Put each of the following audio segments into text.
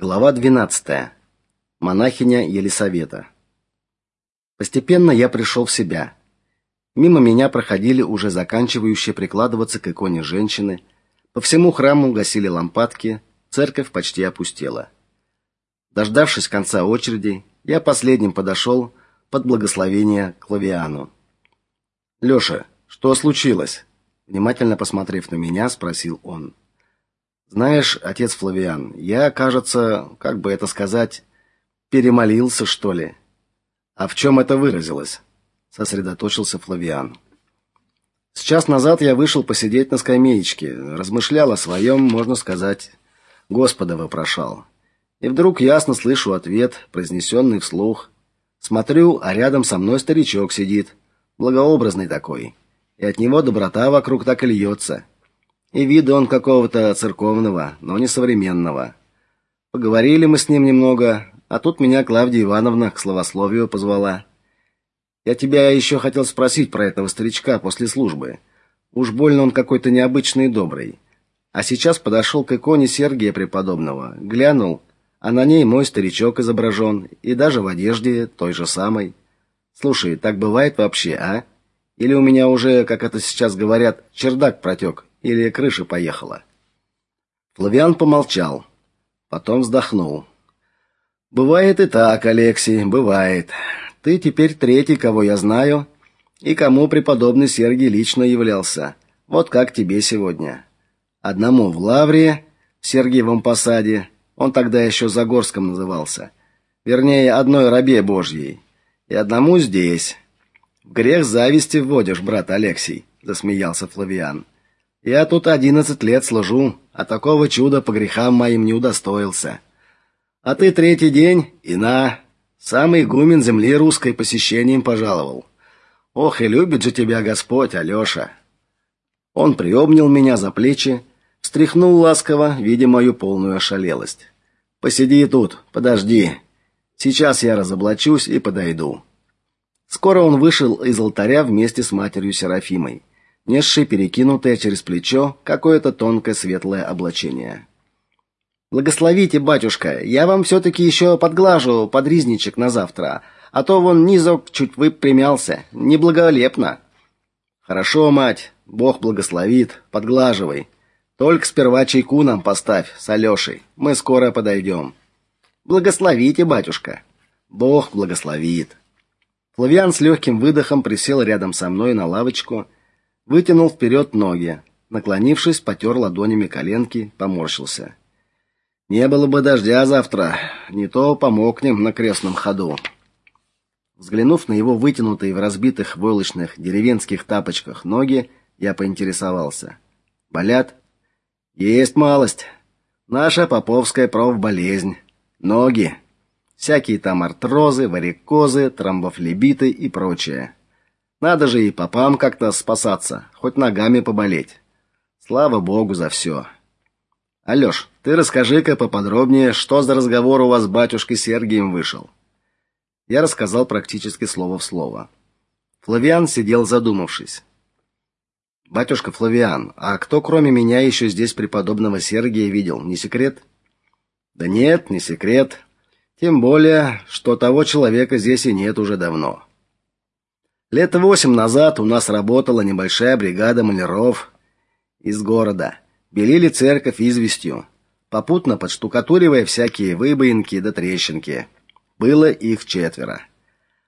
Глава 12. Монахиня Елисавета. Постепенно я пришел в себя. Мимо меня проходили уже заканчивающие прикладываться к иконе женщины. По всему храму гасили лампадки, церковь почти опустела. Дождавшись конца очереди, я последним подошел под благословение к Клавиану. Лёша, что случилось? Внимательно посмотрев на меня, спросил он. Знаешь, отец Флавиан, я, кажется, как бы это сказать, перемолился, что ли. А в чем это выразилось? сосредоточился Флавиан. Сейчас назад я вышел посидеть на скамеечке, размышлял о своем, можно сказать, Господа вопрошал. И вдруг ясно слышу ответ, произнесенный вслух. Смотрю, а рядом со мной старичок сидит, благообразный такой. И от него доброта вокруг так и льется. И вида он какого-то церковного, но не современного. Поговорили мы с ним немного, а тут меня Клавдия Ивановна к словословию позвала. Я тебя еще хотел спросить про этого старичка после службы. Уж больно он какой-то необычный и добрый. А сейчас подошел к иконе Сергия Преподобного, глянул, а на ней мой старичок изображен, и даже в одежде той же самой. Слушай, так бывает вообще, а? Или у меня уже, как это сейчас говорят, чердак протек, или крыша поехала. Флавиан помолчал, потом вздохнул. Бывает и так, Алексей, бывает. Ты теперь третий, кого я знаю, и кому преподобный Сергий лично являлся. Вот как тебе сегодня. Одному в Лаврии, в Сергиевом посаде, он тогда еще Загорском назывался. Вернее, одной рабе Божьей. И одному здесь. В грех зависти вводишь, брат Алексей, засмеялся Флавиан. Я тут одиннадцать лет служу, а такого чуда по грехам моим не удостоился. А ты третий день и на самый игумен земли русской посещением пожаловал. Ох, и любит же тебя Господь, Алёша. Он приобнял меня за плечи, встряхнул ласково, видя мою полную ошалелость. Посиди тут, подожди. Сейчас я разоблачусь и подойду. Скоро он вышел из алтаря вместе с матерью Серафимой несший перекинутое через плечо какое-то тонкое светлое облачение. Благословите, батюшка, я вам все таки еще подглажу подризничек на завтра, а то вон низок чуть выпрямялся, неблаголепно. Хорошо, мать, Бог благословит, подглаживай. Только сперва чайку нам поставь с Алешей. Мы скоро подойдем. Благословите, батюшка. Бог благословит. Флавиан с легким выдохом присел рядом со мной на лавочку вытянул вперед ноги, наклонившись, потер ладонями коленки, поморщился. Не было бы дождя завтра, не то помокнем на крестном ходу. Взглянув на его вытянутые в разбитых войлочных деревенских тапочках ноги, я поинтересовался: "Болят?" "Есть малость. Наша поповская профболезнь. Ноги. Всякие там артрозы, варикозы, тромбофлебиты и прочее. Надо же и попам как-то спасаться, хоть ногами поболеть. Слава богу за все. Алёш, ты расскажи-ка поподробнее, что за разговор у вас с батюшкой Сергием вышел. Я рассказал практически слово в слово. Флавиан сидел задумавшись. Батюшка Флавиан, а кто кроме меня еще здесь преподобного Сергия видел? Не секрет? Да нет, не секрет. Тем более, что того человека здесь и нет уже давно. Лет восемь назад у нас работала небольшая бригада маляров из города. Белили церковь известью, попутно подштукатуривая всякие выбоинки да трещинки. Было их четверо.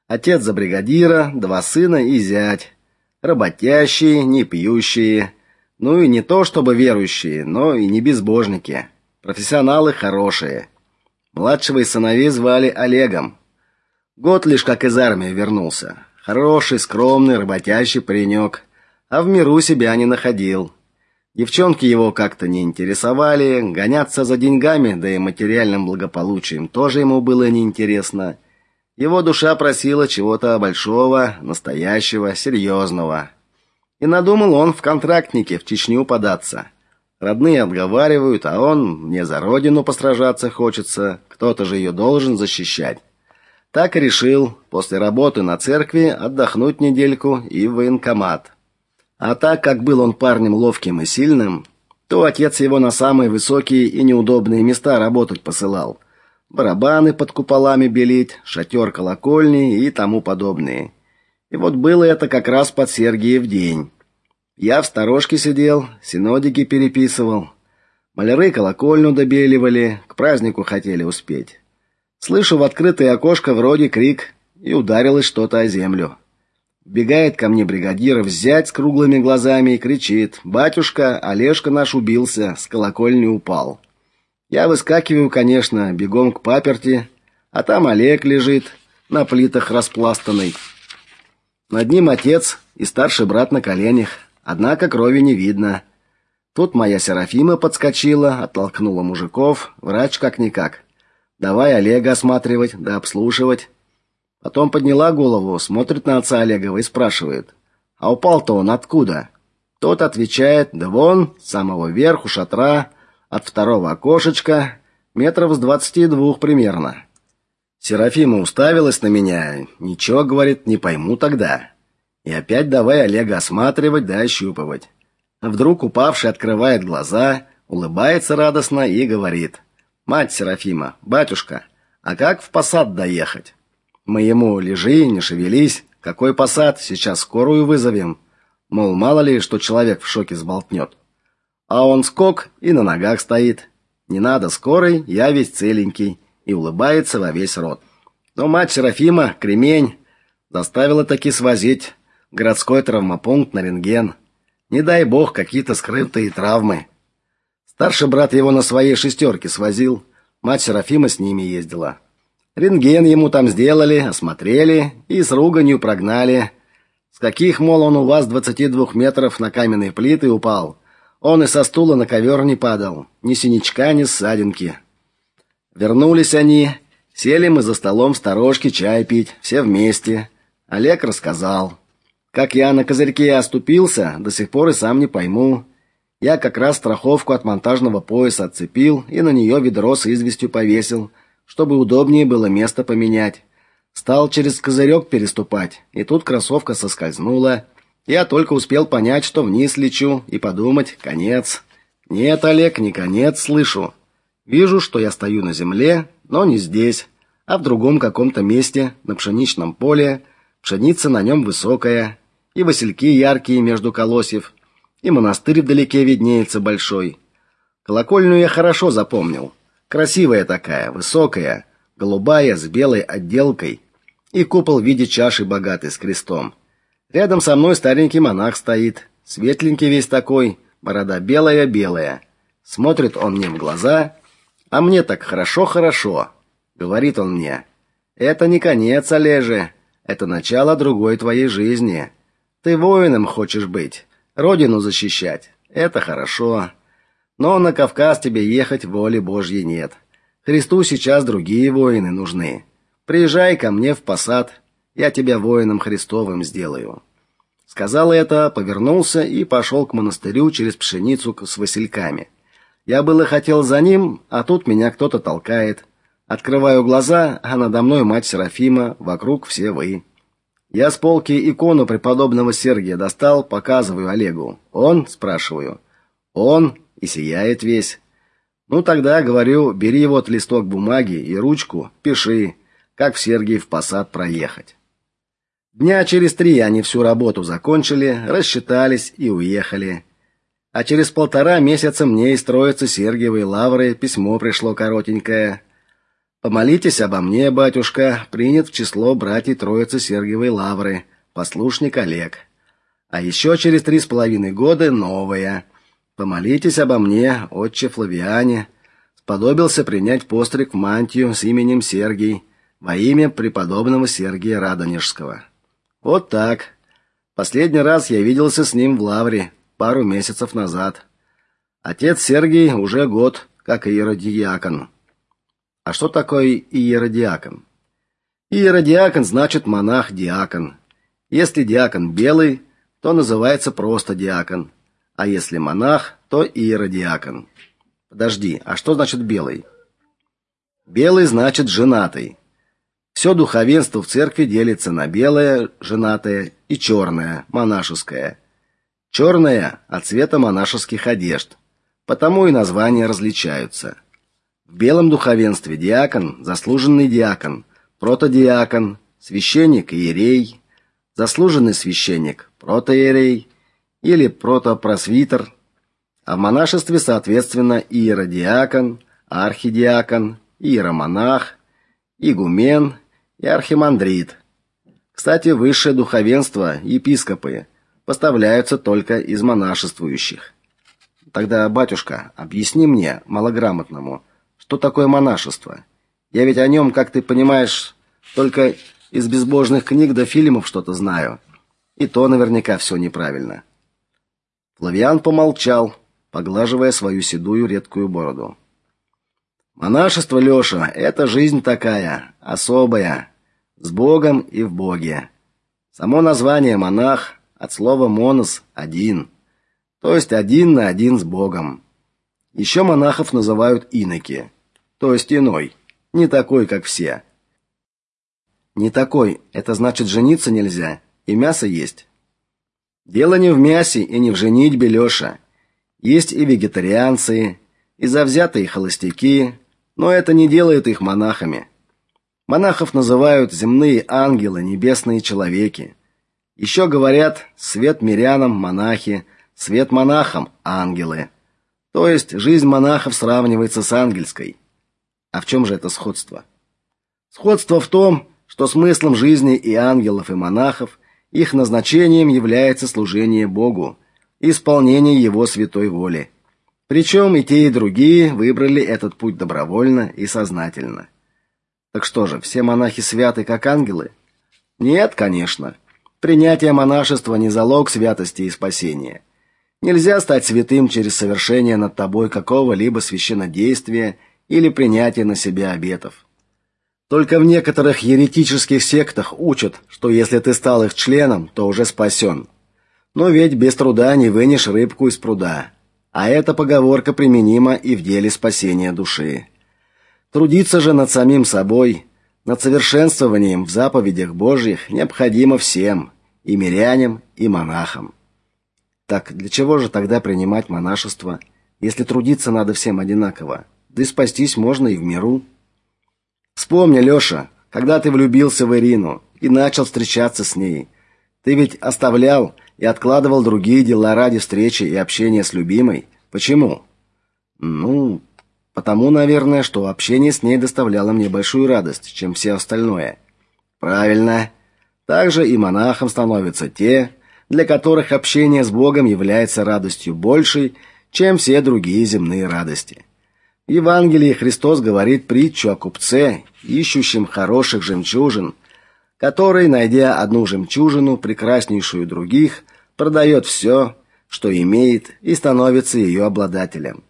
Отец за бригадира, два сына и зять. Работящие, не пьющие, ну и не то чтобы верующие, но и не безбожники. Профессионалы хорошие. Младшего из сыновей звали Олегом. Год лишь как из армии вернулся. Хороший, скромный, работящий паренек, а в миру себя не находил. Девчонки его как-то не интересовали, гоняться за деньгами, да и материальным благополучием тоже ему было неинтересно. Его душа просила чего-то большого, настоящего, серьезного. И надумал он в контрактнике в Чечню податься. Родные отговаривают, а он мне за родину постражаться хочется, кто-то же ее должен защищать. Так и решил после работы на церкви отдохнуть недельку и в военкомат. А так как был он парнем ловким и сильным, то отец его на самые высокие и неудобные места работать посылал. Барабаны под куполами белить, шатер колокольни и тому подобное. И вот было это как раз под Сергиев день. Я в сторожке сидел, синодики переписывал. Маляры колокольню добеливали, к празднику хотели успеть. Слышу в открытое окошко вроде крик, и ударилось что-то о землю. Бегает ко мне бригадир взять с круглыми глазами и кричит: "Батюшка, Олежка наш убился, с колокольни упал". Я выскакиваю, конечно, бегом к паперти, а там Олег лежит на плитах распластанный. Над ним отец и старший брат на коленях. Однако крови не видно. Тут моя Серафима подскочила, оттолкнула мужиков, врач как никак. Давай Олега осматривать, да обслушивать. Потом подняла голову, смотрит на отца Олегова и спрашивает: "А упал-то он откуда?" Тот отвечает: "Да вон, с самого верху шатра, от второго окошечка, метров с двадцати двух примерно". Серафима уставилась на меня. "Ничего, говорит, не пойму тогда". И опять давай Олега осматривать да ощупывать. Вдруг упавший открывает глаза, улыбается радостно и говорит: "Мать Серафима, батюшка, а как в посад доехать?" Мы ему: "Лежи, не шевелись. Какой посад? Сейчас скорую вызовем". Мол, мало ли, что человек в шоке сболтнет. А он скок и на ногах стоит. Не надо скорой, я весь целенький и улыбается во весь рот. Но мать Серафима, кремень, заставила таки свозить городской травмопункт на рентген. Не дай бог какие-то скрытые травмы. Старший брат его на своей шестерке свозил, мать Серафима с ними ездила. Рентген ему там сделали, осмотрели и с руганью прогнали. С каких, мол, он у вас 22 метров на каменные плиты упал? Он и со стула на ковер не падал, ни синячка, ни ссадинки. Вернулись они, сели мы за столом в сторожке чай пить, все вместе. Олег рассказал. Как я на козырьке оступился, до сих пор и сам не пойму. Я как раз страховку от монтажного пояса отцепил и на нее ведро с известью повесил, чтобы удобнее было место поменять. Стал через козырек переступать, и тут кроссовка соскользнула. Я только успел понять, что вниз лечу, и подумать: конец. Нет, Олег, не конец, слышу. Вижу, что я стою на земле, но не здесь, а в другом каком-то месте, на пшеничном поле. Пшеница на нем высокая, и васильки яркие между колосьев, и монастырь вдалеке виднеется большой. Колокольню я хорошо запомнил. Красивая такая, высокая, голубая с белой отделкой, и купол в виде чаши богатый с крестом. Рядом со мной старенький монах стоит, светленький весь такой, борода белая-белая. Смотрит он мне в глаза, а мне так хорошо-хорошо. Говорит он мне: "Это не конец, Олеже, это начало другой твоей жизни". Ты воином хочешь быть, родину защищать. Это хорошо. Но на Кавказ тебе ехать воли Божьей нет. Христу сейчас другие воины нужны. Приезжай ко мне в посад, я тебя воином Христовым сделаю. Сказал это, повернулся и пошел к монастырю через пшеницу с васильками. Я было хотел за ним, а тут меня кто-то толкает. Открываю глаза, а надо мной мать Серафима, вокруг все вы. Я с полки икону преподобного Сергия достал, показываю Олегу. Он, спрашиваю. Он и сияет весь. Ну тогда говорю, бери вот листок бумаги и ручку, пиши, как в Сергиев посад проехать. Дня через три они всю работу закончили, рассчитались и уехали. А через полтора месяца мне из Троицы Сергиевой Лавры письмо пришло коротенькое. Помолитесь обо мне, батюшка, принят в число братьев Троицы Сергиевой Лавры, послушник Олег. А еще через три с половиной года новое. Помолитесь обо мне, отче Флавиане, сподобился принять постриг в мантию с именем Сергий во имя преподобного Сергия Радонежского. Вот так. Последний раз я виделся с ним в Лавре пару месяцев назад. Отец Сергий уже год как иеродиакон. А что такое иеродиакон? Иеродиакон значит монах-диакон. Если диакон белый, то называется просто диакон, а если монах, то иеродиакон. Подожди, а что значит белый? Белый значит женатый. Все духовенство в церкви делится на белое, женатое, и черное, монашеское. Черное от цвета монашеских одежд. потому и названия различаются. В белом духовенстве диакон, заслуженный диакон, протодиакон, священник иерей, заслуженный священник, протоиерей или протопросвитер, а в монашестве, соответственно, иеродиакон, архидиакон, иеромонах, игумен и архимандрит. Кстати, высшее духовенство, епископы, поставляются только из монашествующих. Тогда, батюшка, объясни мне, малограмотному, что такое монашество? Я ведь о нем, как ты понимаешь, только из безбожных книг да фильмов что-то знаю. И то наверняка все неправильно. Флавиан помолчал, поглаживая свою седую редкую бороду. Монашество, Лёша, это жизнь такая, особая, с Богом и в Боге. Само название монах от слова монос один, то есть один на один с Богом. Еще монахов называют иноки, то есть иной, не такой, как все. Не такой это значит жениться нельзя и мясо есть. Дело не в мясе и не в женитьбе, Лёша. Есть и вегетарианцы, и завзятые холостяки, но это не делает их монахами. Монахов называют земные ангелы, небесные человеки. Еще говорят свет мирянам монахи, свет монахам ангелы. То есть жизнь монахов сравнивается с ангельской. А в чем же это сходство? Сходство в том, что смыслом жизни и ангелов, и монахов, их назначением является служение Богу, исполнение его святой воли. Причем и те, и другие выбрали этот путь добровольно и сознательно. Так что же, все монахи святы как ангелы? Нет, конечно. Принятие монашества не залог святости и спасения. Нельзя стать святым через совершение над тобой какого-либо священнодействия или принятие на себя обетов. Только в некоторых еретических сектах учат, что если ты стал их членом, то уже спасен. Но ведь без труда не вынешь рыбку из пруда. А эта поговорка применима и в деле спасения души. Трудиться же над самим собой, над совершенствованием в заповедях Божьих необходимо всем, и мирянам, и монахам. Так для чего же тогда принимать монашество, если трудиться надо всем одинаково? Да и спастись можно и в миру. Вспомни, Лёша, когда ты влюбился в Ирину и начал встречаться с ней, ты ведь оставлял и откладывал другие дела ради встречи и общения с любимой. Почему? Ну, потому, наверное, что общение с ней доставляло мне большую радость, чем все остальное. Правильно. Также и монахом становятся те, для которых общение с Богом является радостью большей, чем все другие земные радости. Евангелии Христос говорит притчу о купце, ищущем хороших жемчужин, который, найдя одну жемчужину, прекраснейшую других, продает все, что имеет, и становится ее обладателем.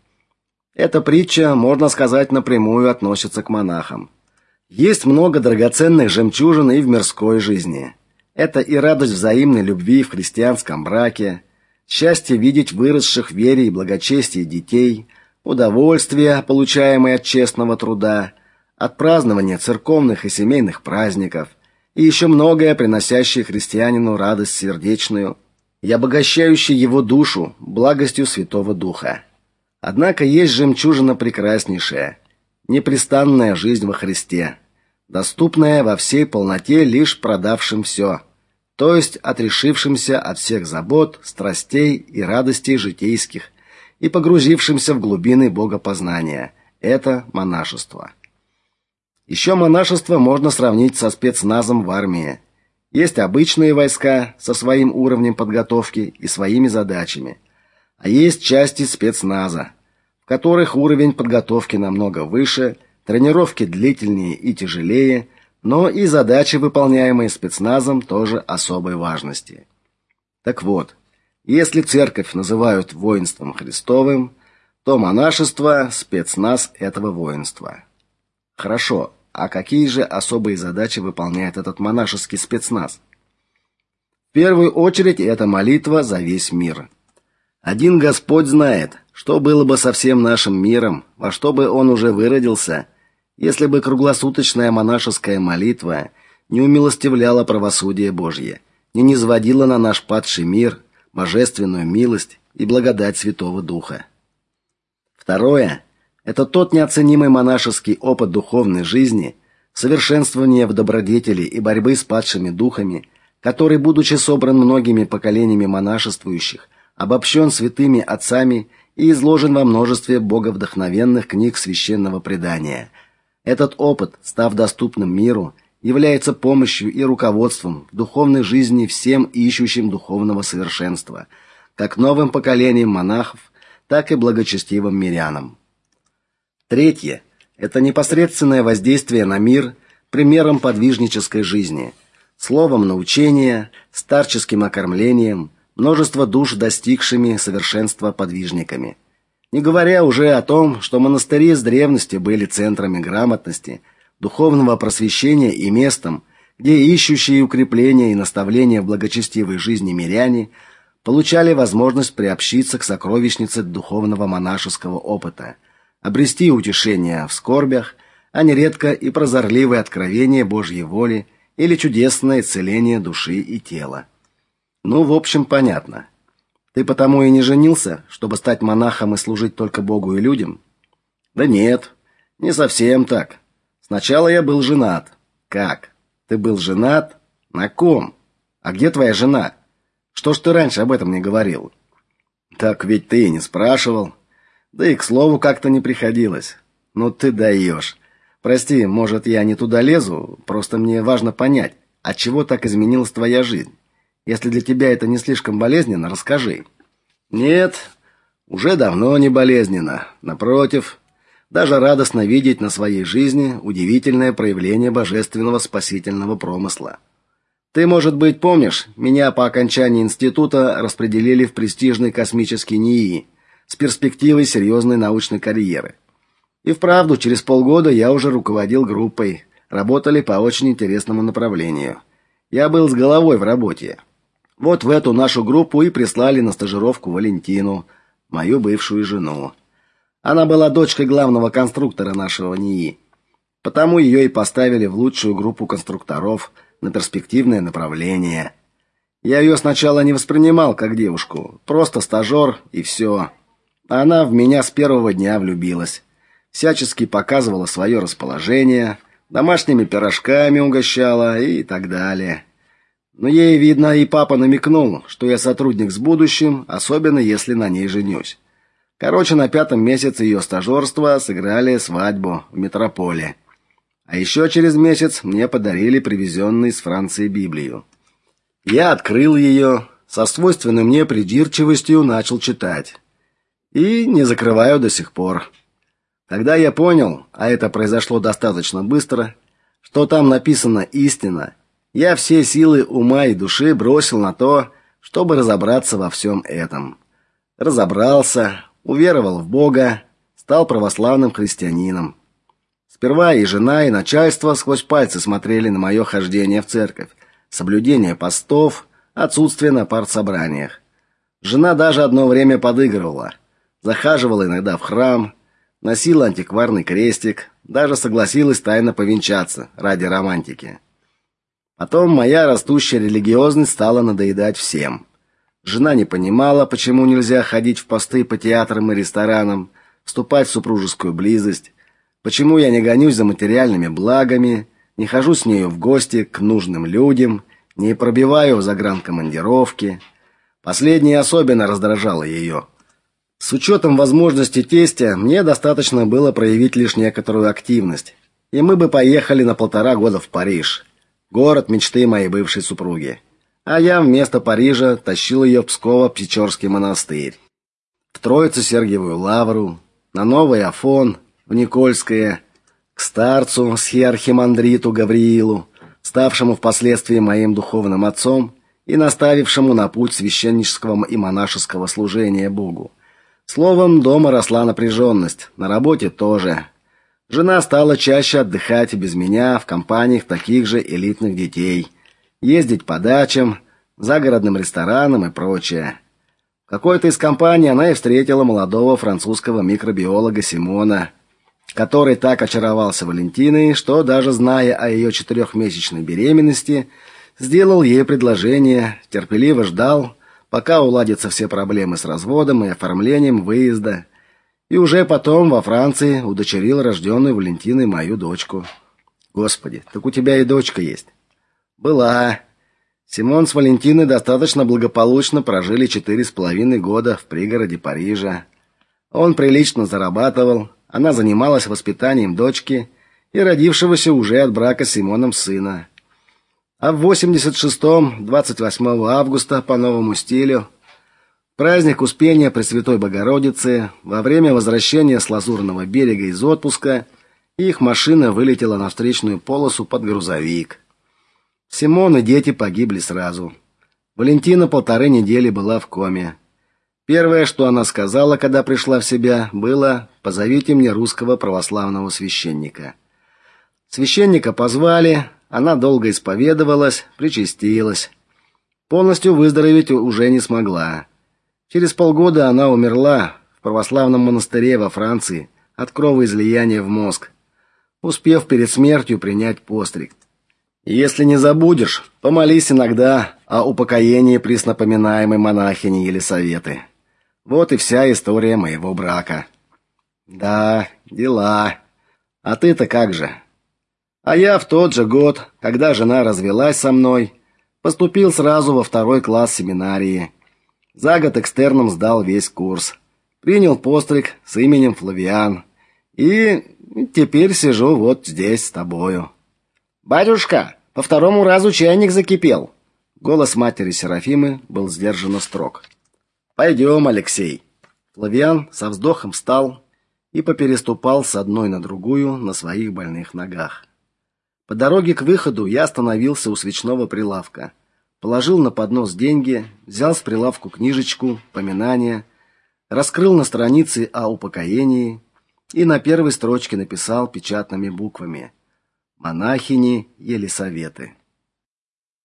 Эта притча, можно сказать, напрямую относится к монахам. Есть много драгоценных жемчужин и в мирской жизни. Это и радость взаимной любви в христианском браке, счастье видеть выросших в вере и благочестии детей, удовольствие, получаемое от честного труда, от празднования церковных и семейных праздников – и еще многое, приносящее христианину радость сердечную и обогащающее его душу благостью Святого Духа. Однако есть жемчужина прекраснейшая, непрестанная жизнь во Христе, доступная во всей полноте лишь продавшим все, то есть отрешившимся от всех забот, страстей и радостей житейских и погрузившимся в глубины богопознания. Это монашество. Еще монашество можно сравнить со спецназом в армии. Есть обычные войска со своим уровнем подготовки и своими задачами, а есть части спецназа, в которых уровень подготовки намного выше, тренировки длительнее и тяжелее, но и задачи, выполняемые спецназом, тоже особой важности. Так вот, если церковь называют воинством Христовым, то монашество спецназ этого воинства. Хорошо. А какие же особые задачи выполняет этот монашеский спецназ? В первую очередь это молитва за весь мир. Один Господь знает, что было бы со всем нашим миром, во что бы он уже выродился, если бы круглосуточная монашеская молитва не умилостивляла правосудие Божье, не низводила на наш падший мир божественную милость и благодать Святого Духа. Второе это тот неоценимый монашеский опыт духовной жизни, совершенствования в добродетели и борьбы с падшими духами, который, будучи собран многими поколениями монашествующих, обобщен святыми отцами и изложен во множестве боговдохновенных книг священного предания. Этот опыт, став доступным миру, является помощью и руководством в духовной жизни всем ищущим духовного совершенства, как новым поколениям монахов, так и благочестивым мирянам. Третье это непосредственное воздействие на мир примером подвижнической жизни, словом научения, старческим окормлением, множество душ достигшими совершенства подвижниками. Не говоря уже о том, что монастыри с древности были центрами грамотности, духовного просвещения и местом, где ищущие укрепления и наставления в благочестивой жизни миряне получали возможность приобщиться к сокровищнице духовного монашеского опыта, обрести утешение в скорбях, а нередко и прозорливое откровение Божьей воли или чудесное исцеление души и тела. Ну, в общем, понятно. Ты потому и не женился, чтобы стать монахом и служить только Богу и людям? Да нет, не совсем так. Сначала я был женат. Как? Ты был женат? На ком? А где твоя жена? Что ж ты раньше об этом не говорил? Так ведь ты и не спрашивал. Да и к слову как-то не приходилось. Ну ты даешь. Прости, может, я не туда лезу, просто мне важно понять, от чего так изменилась твоя жизнь. Если для тебя это не слишком болезненно, расскажи. Нет, уже давно не болезненно. Напротив, даже радостно видеть на своей жизни удивительное проявление божественного спасительного промысла. Ты, может быть, помнишь, меня по окончании института распределили в престижный космический НИИ с перспективой серьезной научной карьеры. И вправду, через полгода я уже руководил группой. Работали по очень интересному направлению. Я был с головой в работе. Вот в эту нашу группу и прислали на стажировку Валентину, мою бывшую жену. Она была дочкой главного конструктора нашего НИИ. Потому ее и поставили в лучшую группу конструкторов на перспективное направление. Я ее сначала не воспринимал как девушку, просто стажер и все. Она в меня с первого дня влюбилась всячески показывала свое расположение, домашними пирожками угощала и так далее. Но ей, видно, и папа намекнул, что я сотрудник с будущим, особенно если на ней женюсь. Короче, на пятом месяце ее стажерства сыграли свадьбу в метрополе. А еще через месяц мне подарили привезенную из Франции Библию. Я открыл ее, со свойственной мне придирчивостью начал читать. И не закрываю до сих пор. Когда я понял, а это произошло достаточно быстро, что там написана истина, я все силы ума и души бросил на то, чтобы разобраться во всем этом. Разобрался, уверовал в Бога, стал православным христианином. Сперва и жена, и начальство сквозь пальцы смотрели на мое хождение в церковь, соблюдение постов, отсутствие на партсобраниях. Жена даже одно время подыгрывала, захаживала иногда в храм, носила антикварный крестик, даже согласилась тайно повенчаться ради романтики. Потом моя растущая религиозность стала надоедать всем. Жена не понимала, почему нельзя ходить в посты по театрам и ресторанам, вступать в супружескую близость, почему я не гонюсь за материальными благами, не хожу с нею в гости к нужным людям, не пробиваю в загранкомандировки. Последнее особенно раздражало ее. С учетом возможностей тестя, мне достаточно было проявить лишь некоторую активность, и мы бы поехали на полтора года в Париж, город мечты моей бывшей супруги. А я вместо Парижа тащил ее в Псково-Печорский монастырь, в Троице-Сергиевую лавру, на Новый Афон, в Никольское, к старцу схиархимандриту Гавриилу, ставшему впоследствии моим духовным отцом и наставившему на путь священнического и монашеского служения Богу. Словом, дома росла напряженность, на работе тоже. Жена стала чаще отдыхать без меня в компаниях таких же элитных детей, ездить по дачам, загородным ресторанам и прочее. В какой-то из компаний она и встретила молодого французского микробиолога Симона, который так очаровался Валентиной, что даже зная о ее четырехмесячной беременности, сделал ей предложение, терпеливо ждал, пока уладятся все проблемы с разводом и оформлением выезда. И уже потом во Франции удочерил рожденную Валентиной мою дочку. Господи, так у тебя и дочка есть. Была. Симон с Валентиной достаточно благополучно прожили четыре с половиной года в пригороде Парижа. Он прилично зарабатывал, она занималась воспитанием дочки и родившегося уже от брака с Симоном сына. А в 86-м, 28 августа по новому стилю, праздник Успения Пресвятой Богородицы, во время возвращения с Лазурного берега из отпуска, их машина вылетела на встречную полосу под грузовик. Симон и дети погибли сразу. Валентина полторы недели была в коме. Первое, что она сказала, когда пришла в себя, было: "Позовите мне русского православного священника". Священника позвали, она долго исповедовалась, причастилась. Полностью выздороветь уже не смогла. Через полгода она умерла в православном монастыре во Франции от кровоизлияния в мозг, успев перед смертью принять постриг. Если не забудешь, помолись иногда о упокоении преснопоминаемой монахини Елисаветы. Вот и вся история моего брака. Да, дела. А ты-то как же? А я в тот же год, когда жена развелась со мной, поступил сразу во второй класс семинарии. За год экстерном сдал весь курс. Принял постриг с именем Флавиан. И теперь сижу вот здесь с тобою. Батюшка, по второму разу чайник закипел. Голос матери Серафимы был сдержанно строг. «Пойдем, Алексей. Флавиан со вздохом встал и попереступал с одной на другую на своих больных ногах. По дороге к выходу я остановился у свечного прилавка, положил на поднос деньги, взял с прилавку книжечку, поминания, раскрыл на странице о упокоении и на первой строчке написал печатными буквами монахини Елисаветы.